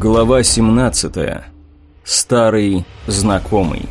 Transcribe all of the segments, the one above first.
Глава 17. Старый знакомый.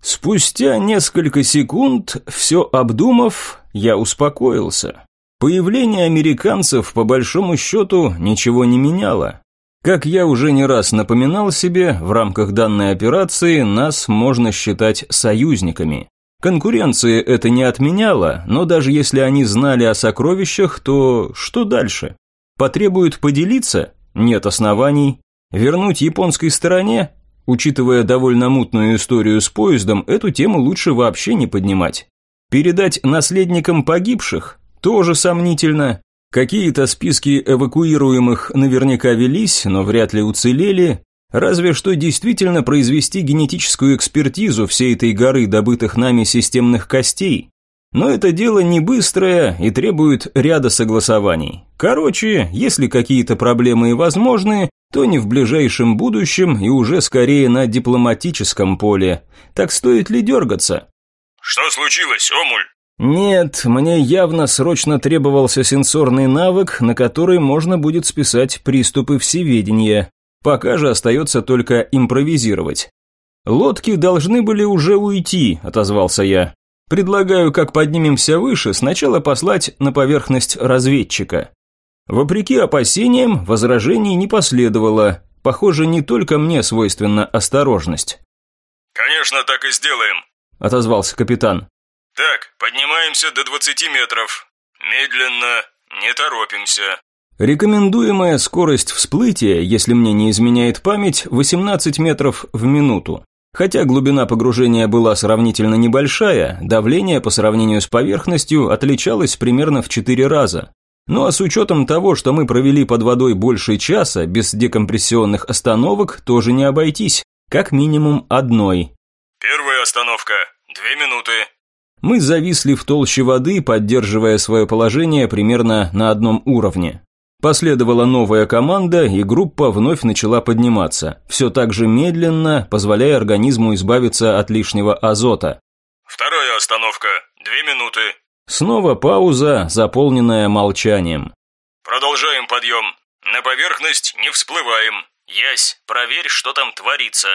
Спустя несколько секунд, все обдумав, я успокоился. Появление американцев, по большому счету, ничего не меняло. Как я уже не раз напоминал себе, в рамках данной операции нас можно считать союзниками. Конкуренции это не отменяло, но даже если они знали о сокровищах, то что дальше? Потребуют поделиться? Нет оснований. Вернуть японской стороне? Учитывая довольно мутную историю с поездом, эту тему лучше вообще не поднимать. Передать наследникам погибших? Тоже сомнительно. Какие-то списки эвакуируемых наверняка велись, но вряд ли уцелели. Разве что действительно произвести генетическую экспертизу всей этой горы добытых нами системных костей. Но это дело не быстрое и требует ряда согласований. Короче, если какие-то проблемы и возможны, то не в ближайшем будущем и уже скорее на дипломатическом поле. Так стоит ли дергаться? «Что случилось, Омуль?» Нет, мне явно срочно требовался сенсорный навык, на который можно будет списать приступы всеведения. Пока же остается только импровизировать. «Лодки должны были уже уйти», – отозвался я. «Предлагаю, как поднимемся выше, сначала послать на поверхность разведчика». Вопреки опасениям, возражений не последовало. Похоже, не только мне свойственна осторожность. «Конечно, так и сделаем», – отозвался капитан. «Так, поднимаемся до 20 метров. Медленно, не торопимся. Рекомендуемая скорость всплытия, если мне не изменяет память, 18 метров в минуту. Хотя глубина погружения была сравнительно небольшая, давление по сравнению с поверхностью отличалось примерно в 4 раза. Ну а с учетом того, что мы провели под водой больше часа, без декомпрессионных остановок, тоже не обойтись, как минимум одной. Первая остановка, две минуты. Мы зависли в толще воды, поддерживая свое положение примерно на одном уровне. Последовала новая команда, и группа вновь начала подниматься, все так же медленно, позволяя организму избавиться от лишнего азота. «Вторая остановка. Две минуты». Снова пауза, заполненная молчанием. «Продолжаем подъем. На поверхность не всплываем. Ясь, проверь, что там творится».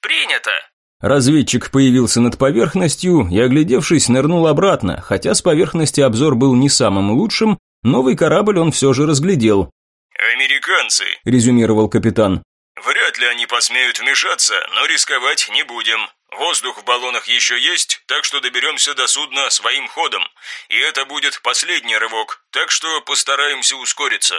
«Принято». Разведчик появился над поверхностью и, оглядевшись, нырнул обратно, хотя с поверхности обзор был не самым лучшим, Новый корабль он все же разглядел. «Американцы», – резюмировал капитан. «Вряд ли они посмеют вмешаться, но рисковать не будем. Воздух в баллонах еще есть, так что доберемся до судна своим ходом. И это будет последний рывок, так что постараемся ускориться».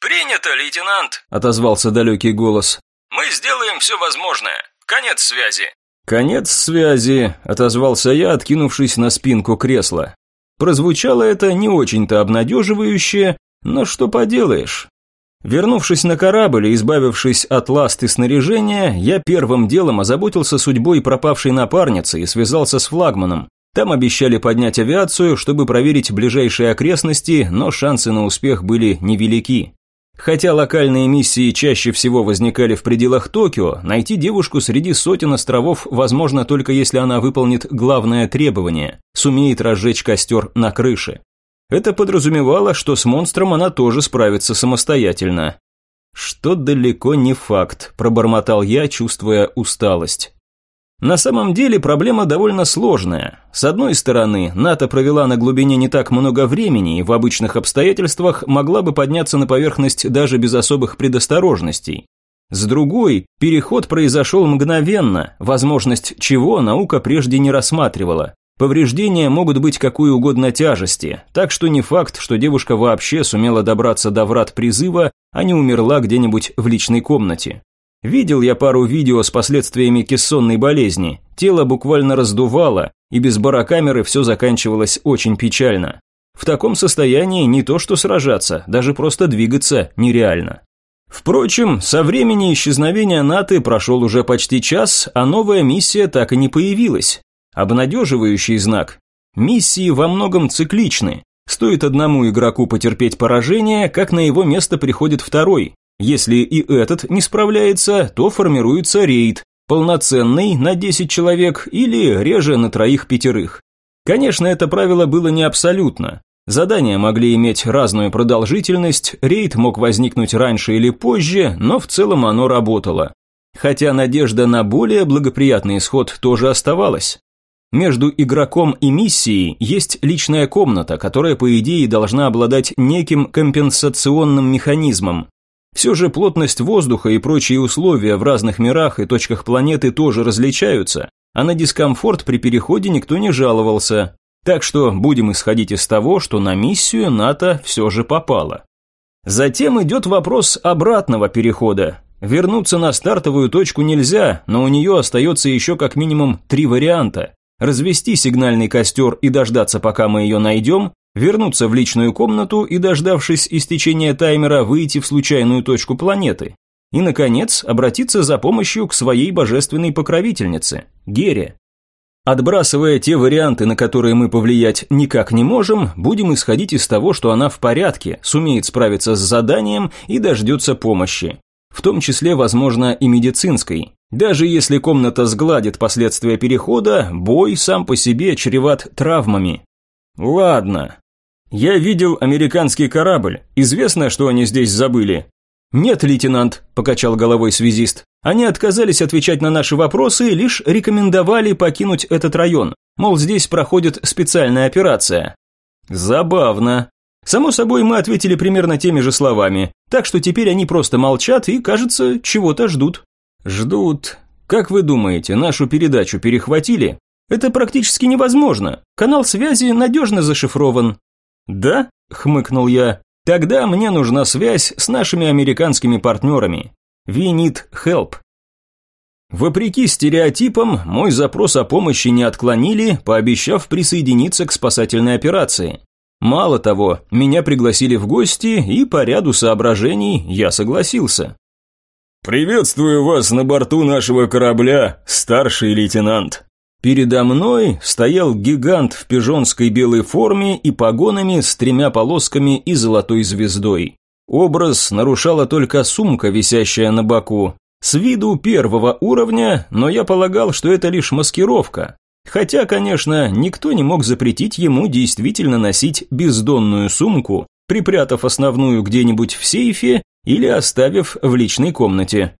«Принято, лейтенант», – отозвался далекий голос. «Мы сделаем все возможное. Конец связи». «Конец связи», – отозвался я, откинувшись на спинку кресла. Прозвучало это не очень-то обнадеживающе, но что поделаешь. Вернувшись на корабль и избавившись от ласт и снаряжения, я первым делом озаботился судьбой пропавшей напарницы и связался с флагманом. Там обещали поднять авиацию, чтобы проверить ближайшие окрестности, но шансы на успех были невелики. Хотя локальные миссии чаще всего возникали в пределах Токио, найти девушку среди сотен островов возможно только если она выполнит главное требование – сумеет разжечь костер на крыше. Это подразумевало, что с монстром она тоже справится самостоятельно. «Что далеко не факт», – пробормотал я, чувствуя усталость. На самом деле проблема довольно сложная. С одной стороны, НАТО провела на глубине не так много времени и в обычных обстоятельствах могла бы подняться на поверхность даже без особых предосторожностей. С другой, переход произошел мгновенно, возможность чего наука прежде не рассматривала. Повреждения могут быть какой угодно тяжести, так что не факт, что девушка вообще сумела добраться до врат призыва, а не умерла где-нибудь в личной комнате. Видел я пару видео с последствиями кессонной болезни. Тело буквально раздувало, и без барокамеры все заканчивалось очень печально. В таком состоянии не то что сражаться, даже просто двигаться нереально. Впрочем, со времени исчезновения НАТО прошел уже почти час, а новая миссия так и не появилась. Обнадеживающий знак. Миссии во многом цикличны. Стоит одному игроку потерпеть поражение, как на его место приходит второй, если и этот не справляется, то формируется рейд, полноценный на 10 человек или реже на троих-пятерых. Конечно, это правило было не абсолютно. Задания могли иметь разную продолжительность, рейд мог возникнуть раньше или позже, но в целом оно работало. Хотя надежда на более благоприятный исход тоже оставалась. Между игроком и миссией есть личная комната, которая, по идее, должна обладать неким компенсационным механизмом. Все же плотность воздуха и прочие условия в разных мирах и точках планеты тоже различаются, а на дискомфорт при переходе никто не жаловался. Так что будем исходить из того, что на миссию НАТО все же попало. Затем идет вопрос обратного перехода. Вернуться на стартовую точку нельзя, но у нее остается еще как минимум три варианта. Развести сигнальный костер и дождаться, пока мы ее найдем, вернуться в личную комнату и, дождавшись истечения таймера, выйти в случайную точку планеты. И, наконец, обратиться за помощью к своей божественной покровительнице, Гере. Отбрасывая те варианты, на которые мы повлиять никак не можем, будем исходить из того, что она в порядке, сумеет справиться с заданием и дождется помощи. В том числе, возможно, и медицинской. Даже если комната сгладит последствия перехода, бой сам по себе чреват травмами. Ладно. Я видел американский корабль. Известно, что они здесь забыли. «Нет, лейтенант», – покачал головой связист. «Они отказались отвечать на наши вопросы, лишь рекомендовали покинуть этот район. Мол, здесь проходит специальная операция». «Забавно». Само собой, мы ответили примерно теми же словами, так что теперь они просто молчат и, кажется, чего-то ждут. Ждут. Как вы думаете, нашу передачу перехватили? Это практически невозможно. Канал связи надежно зашифрован. Да? Хмыкнул я. Тогда мне нужна связь с нашими американскими партнерами. We need help. Вопреки стереотипам, мой запрос о помощи не отклонили, пообещав присоединиться к спасательной операции. Мало того, меня пригласили в гости, и по ряду соображений я согласился. «Приветствую вас на борту нашего корабля, старший лейтенант», Передо мной стоял гигант в пижонской белой форме и погонами с тремя полосками и золотой звездой. Образ нарушала только сумка, висящая на боку. С виду первого уровня, но я полагал, что это лишь маскировка. Хотя, конечно, никто не мог запретить ему действительно носить бездонную сумку, припрятав основную где-нибудь в сейфе или оставив в личной комнате.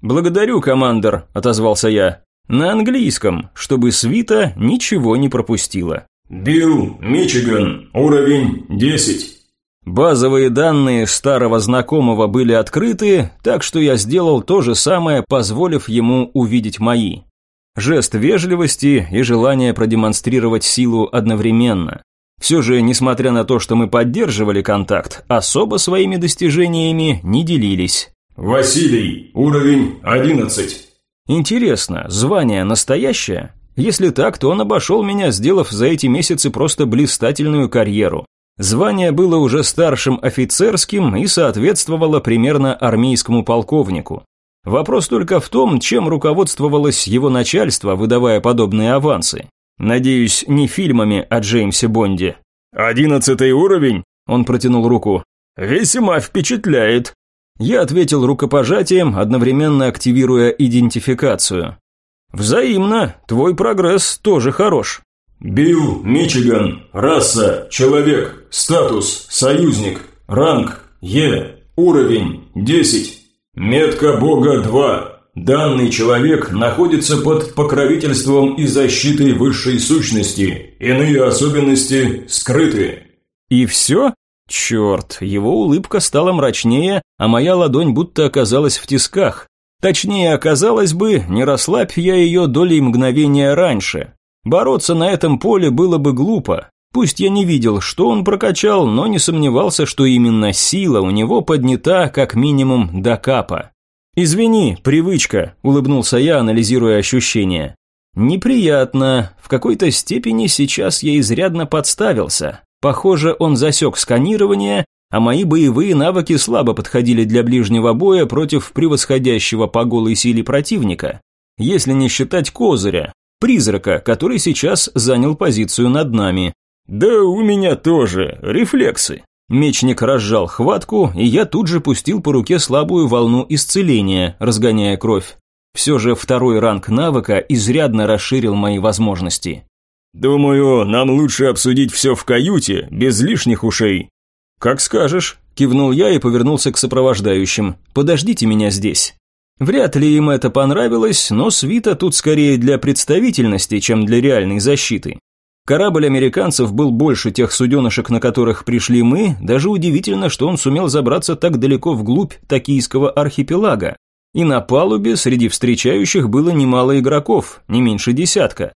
«Благодарю, командор», – отозвался я. На английском, чтобы свита ничего не пропустила. Билл, Мичиган, уровень 10. Базовые данные старого знакомого были открыты, так что я сделал то же самое, позволив ему увидеть мои. Жест вежливости и желание продемонстрировать силу одновременно. Все же, несмотря на то, что мы поддерживали контакт, особо своими достижениями не делились. Василий, уровень 11. Интересно, звание настоящее? Если так, то он обошел меня, сделав за эти месяцы просто блистательную карьеру. Звание было уже старшим офицерским и соответствовало примерно армейскому полковнику. Вопрос только в том, чем руководствовалось его начальство, выдавая подобные авансы. Надеюсь, не фильмами о Джеймсе Бонде. «Одиннадцатый уровень?» – он протянул руку. «Весьма впечатляет. Я ответил рукопожатием, одновременно активируя идентификацию. «Взаимно, твой прогресс тоже хорош». «Билл Мичиган, раса, человек, статус, союзник, ранг, Е, уровень, 10, метка бога 2, Данный человек находится под покровительством и защитой высшей сущности. Иные особенности скрыты. И все? Черт, его улыбка стала мрачнее, а моя ладонь будто оказалась в тисках. Точнее, оказалось бы, не расслабь я ее долей мгновения раньше. Бороться на этом поле было бы глупо. Пусть я не видел, что он прокачал, но не сомневался, что именно сила у него поднята как минимум до капа. «Извини, привычка», – улыбнулся я, анализируя ощущения. «Неприятно. В какой-то степени сейчас я изрядно подставился. Похоже, он засек сканирование, а мои боевые навыки слабо подходили для ближнего боя против превосходящего по голой силе противника. Если не считать козыря, призрака, который сейчас занял позицию над нами. Да у меня тоже рефлексы. Мечник разжал хватку, и я тут же пустил по руке слабую волну исцеления, разгоняя кровь. Все же второй ранг навыка изрядно расширил мои возможности. «Думаю, нам лучше обсудить все в каюте, без лишних ушей». «Как скажешь», – кивнул я и повернулся к сопровождающим. «Подождите меня здесь». Вряд ли им это понравилось, но свита тут скорее для представительности, чем для реальной защиты. Корабль американцев был больше тех суденышек, на которых пришли мы, даже удивительно, что он сумел забраться так далеко вглубь Токийского архипелага. И на палубе среди встречающих было немало игроков, не меньше десятка.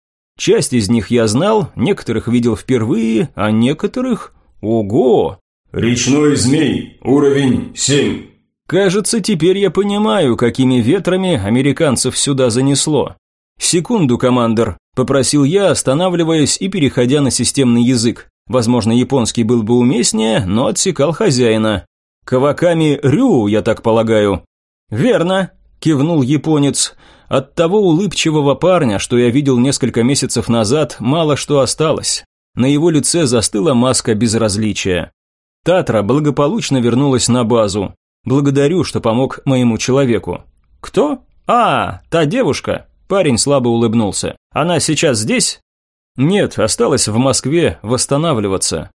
Часть из них я знал, некоторых видел впервые, а некоторых... Ого! «Речной змей, уровень 7». Кажется, теперь я понимаю, какими ветрами американцев сюда занесло. «Секунду, командор», – попросил я, останавливаясь и переходя на системный язык. Возможно, японский был бы уместнее, но отсекал хозяина. «Каваками Рю, я так полагаю». «Верно», – кивнул японец. «От того улыбчивого парня, что я видел несколько месяцев назад, мало что осталось. На его лице застыла маска безразличия. Татра благополучно вернулась на базу. Благодарю, что помог моему человеку. Кто? А, та девушка. Парень слабо улыбнулся. Она сейчас здесь? Нет, осталась в Москве восстанавливаться.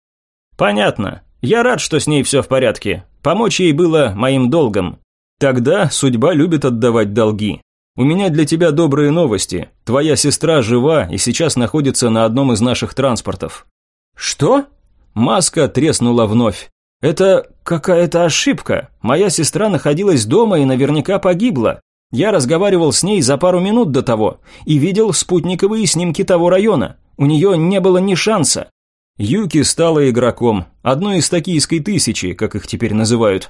Понятно. Я рад, что с ней все в порядке. Помочь ей было моим долгом. Тогда судьба любит отдавать долги. У меня для тебя добрые новости. Твоя сестра жива и сейчас находится на одном из наших транспортов. Что? Маска треснула вновь. Это какая-то ошибка. Моя сестра находилась дома и наверняка погибла. Я разговаривал с ней за пару минут до того и видел спутниковые снимки того района. У нее не было ни шанса. Юки стала игроком, одной из токийской тысячи, как их теперь называют.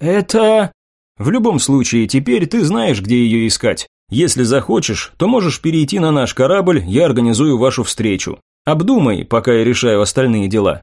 Это... В любом случае, теперь ты знаешь, где ее искать. Если захочешь, то можешь перейти на наш корабль, я организую вашу встречу. Обдумай, пока я решаю остальные дела.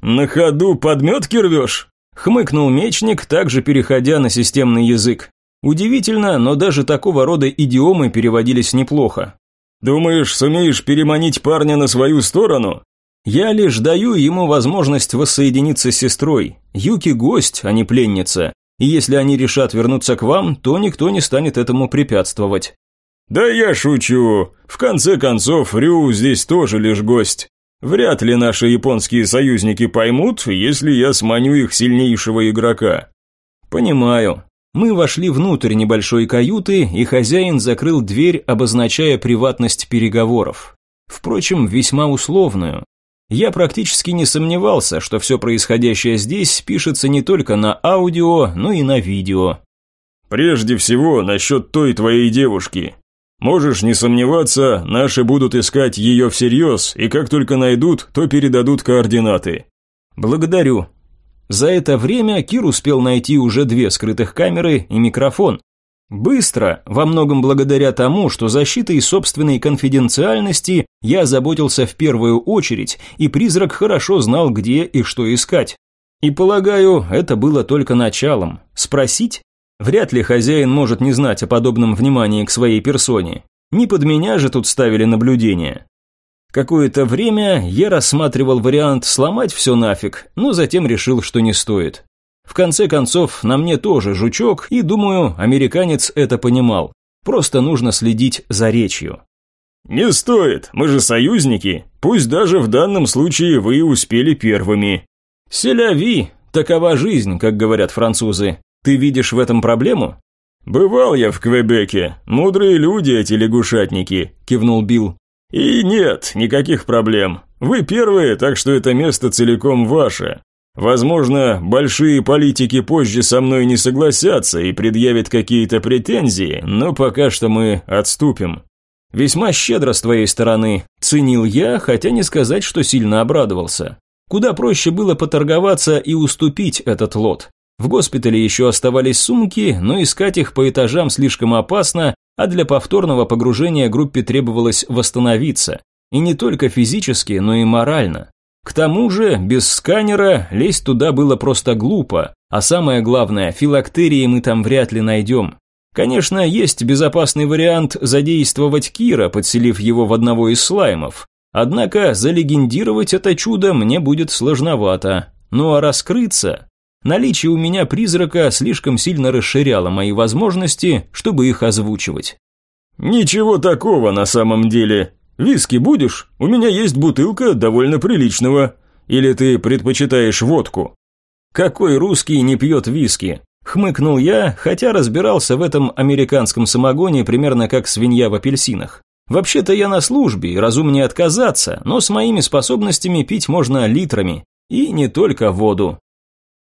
На ходу подметки рвешь? Хмыкнул мечник, также переходя на системный язык. Удивительно, но даже такого рода идиомы переводились неплохо. «Думаешь, сумеешь переманить парня на свою сторону?» «Я лишь даю ему возможность воссоединиться с сестрой. Юки гость, а не пленница. И если они решат вернуться к вам, то никто не станет этому препятствовать». «Да я шучу. В конце концов, Рю здесь тоже лишь гость. Вряд ли наши японские союзники поймут, если я сманю их сильнейшего игрока». «Понимаю. Мы вошли внутрь небольшой каюты, и хозяин закрыл дверь, обозначая приватность переговоров. Впрочем, весьма условную. Я практически не сомневался, что все происходящее здесь пишется не только на аудио, но и на видео. «Прежде всего, насчет той твоей девушки. Можешь не сомневаться, наши будут искать ее всерьез, и как только найдут, то передадут координаты». «Благодарю», за это время Кир успел найти уже две скрытых камеры и микрофон. Быстро, во многом благодаря тому, что защитой собственной конфиденциальности я заботился в первую очередь, и призрак хорошо знал, где и что искать. И полагаю, это было только началом. Спросить? Вряд ли хозяин может не знать о подобном внимании к своей персоне. Не под меня же тут ставили наблюдение. Какое-то время я рассматривал вариант сломать все нафиг, но затем решил, что не стоит. В конце концов, на мне тоже жучок, и думаю, американец это понимал. Просто нужно следить за речью. «Не стоит, мы же союзники, пусть даже в данном случае вы успели первыми». «Селяви, такова жизнь, как говорят французы. Ты видишь в этом проблему?» «Бывал я в Квебеке, мудрые люди эти лягушатники», – кивнул Билл. И нет, никаких проблем. Вы первые, так что это место целиком ваше. Возможно, большие политики позже со мной не согласятся и предъявят какие-то претензии, но пока что мы отступим. Весьма щедро с твоей стороны, ценил я, хотя не сказать, что сильно обрадовался. Куда проще было поторговаться и уступить этот лот. В госпитале еще оставались сумки, но искать их по этажам слишком опасно, а для повторного погружения группе требовалось восстановиться. И не только физически, но и морально. К тому же, без сканера лезть туда было просто глупо, а самое главное, филактерии мы там вряд ли найдем. Конечно, есть безопасный вариант задействовать Кира, подселив его в одного из слаймов. Однако залегендировать это чудо мне будет сложновато. Ну а раскрыться? Наличие у меня призрака слишком сильно расширяло мои возможности, чтобы их озвучивать. «Ничего такого на самом деле. Виски будешь? У меня есть бутылка довольно приличного. Или ты предпочитаешь водку?» «Какой русский не пьет виски?» Хмыкнул я, хотя разбирался в этом американском самогоне примерно как свинья в апельсинах. Вообще-то я на службе, и разумнее отказаться, но с моими способностями пить можно литрами. И не только воду.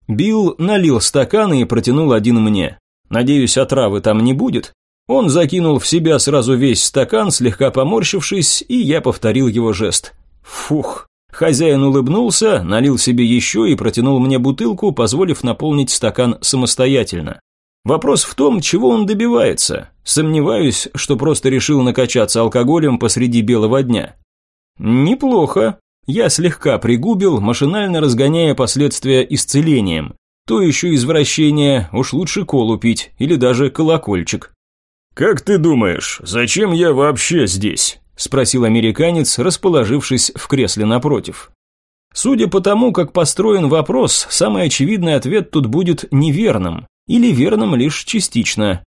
Билл налил стаканы и протянул один мне. Надеюсь, отравы там не будет. Он закинул в себя сразу весь стакан, слегка поморщившись, и я повторил его жест. Фух. Хозяин улыбнулся, налил себе еще и протянул мне бутылку, позволив наполнить стакан самостоятельно. Вопрос в том, чего он добивается. Сомневаюсь, что просто решил накачаться алкоголем посреди белого дня. Неплохо. Я слегка пригубил, машинально разгоняя последствия исцелением. То еще извращение, уж лучше колу пить или даже колокольчик. «Как ты думаешь, зачем я вообще здесь?» – спросил американец, расположившись в кресле напротив. Судя по тому, как построен вопрос, самый очевидный ответ тут будет неверным, или верным лишь частично.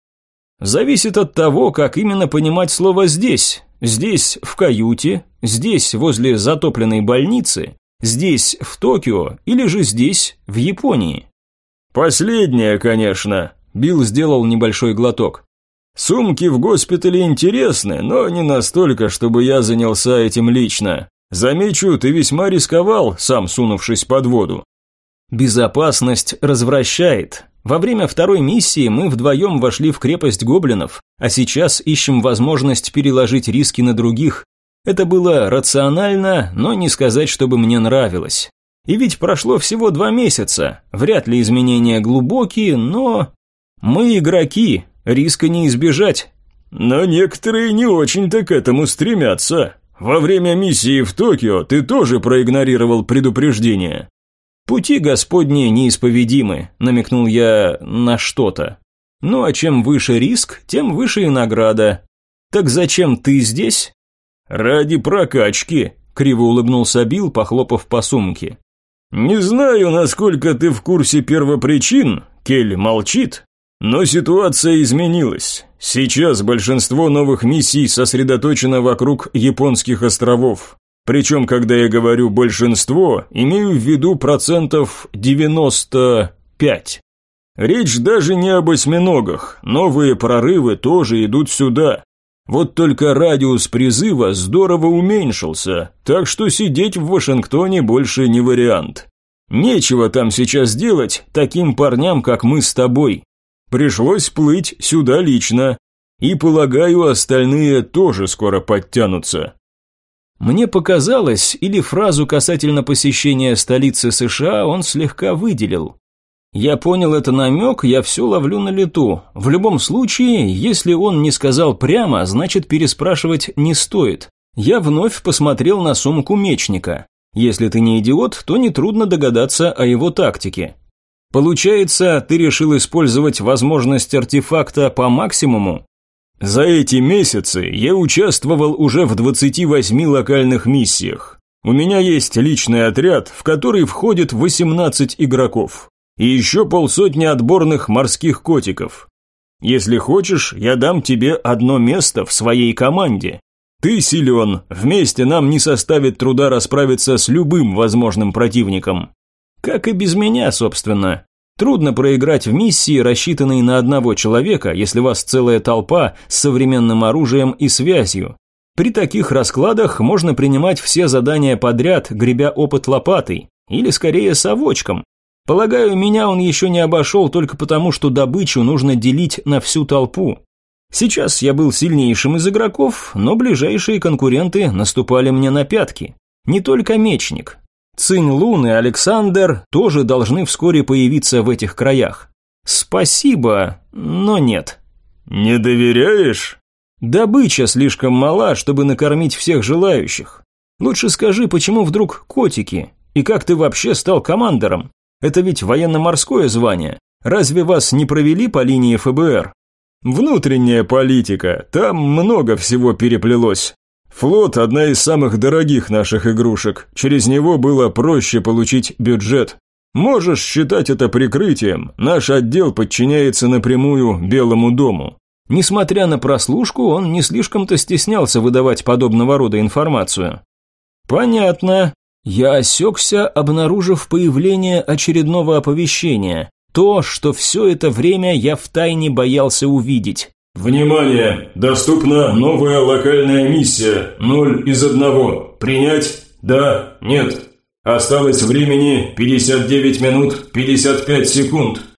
Зависит от того, как именно понимать слово «здесь». Здесь, в каюте, здесь, возле затопленной больницы, здесь, в Токио, или же здесь, в Японии. Последнее, конечно. Билл сделал небольшой глоток. Сумки в госпитале интересны, но не настолько, чтобы я занялся этим лично. Замечу, ты весьма рисковал, сам сунувшись под воду. Безопасность развращает. Во время второй миссии мы вдвоем вошли в крепость гоблинов, а сейчас ищем возможность переложить риски на других. Это было рационально, но не сказать, чтобы мне нравилось. И ведь прошло всего два месяца, вряд ли изменения глубокие, но... Мы игроки, риска не избежать. Но некоторые не очень-то к этому стремятся. Во время миссии в Токио ты тоже проигнорировал предупреждение. Пути Господни неисповедимы, намекнул я на что-то. Ну а чем выше риск, тем выше и награда. Так зачем ты здесь? Ради прокачки, криво улыбнулся Билл, похлопав по сумке. Не знаю, насколько ты в курсе первопричин, Кель молчит, но ситуация изменилась. Сейчас большинство новых миссий сосредоточено вокруг японских островов. Причем, когда я говорю «большинство», имею в виду процентов 95. Речь даже не об осьминогах, новые прорывы тоже идут сюда. Вот только радиус призыва здорово уменьшился, так что сидеть в Вашингтоне больше не вариант. Нечего там сейчас делать таким парням, как мы с тобой. Пришлось плыть сюда лично. И, полагаю, остальные тоже скоро подтянутся. Мне показалось, или фразу касательно посещения столицы США он слегка выделил. Я понял это намек, я все ловлю на лету. В любом случае, если он не сказал прямо, значит переспрашивать не стоит. Я вновь посмотрел на сумку мечника. Если ты не идиот, то нетрудно догадаться о его тактике. Получается, ты решил использовать возможность артефакта по максимуму? За эти месяцы я участвовал уже в 28 локальных миссиях. У меня есть личный отряд, в который входит 18 игроков. И еще полсотни отборных морских котиков. Если хочешь, я дам тебе одно место в своей команде. Ты силен, вместе нам не составит труда расправиться с любым возможным противником. Как и без меня, собственно. Трудно проиграть в миссии, рассчитанной на одного человека, если вас целая толпа с современным оружием и связью. При таких раскладах можно принимать все задания подряд, гребя опыт лопатой, или скорее совочком. Полагаю, меня он еще не обошел только потому, что добычу нужно делить на всю толпу. Сейчас я был сильнейшим из игроков, но ближайшие конкуренты наступали мне на пятки. Не только мечник, Цинь Лун и Александр тоже должны вскоре появиться в этих краях. Спасибо, но нет. Не доверяешь? Добыча слишком мала, чтобы накормить всех желающих. Лучше скажи, почему вдруг котики? И как ты вообще стал командором? Это ведь военно-морское звание. Разве вас не провели по линии ФБР? Внутренняя политика, там много всего переплелось. Флот – одна из самых дорогих наших игрушек. Через него было проще получить бюджет. Можешь считать это прикрытием. Наш отдел подчиняется напрямую Белому дому. Несмотря на прослушку, он не слишком-то стеснялся выдавать подобного рода информацию. Понятно. Я осекся, обнаружив появление очередного оповещения. То, что все это время я втайне боялся увидеть. «Внимание! Доступна новая локальная миссия. Ноль из одного. Принять? Да? Нет?» Осталось времени 59 минут 55 секунд.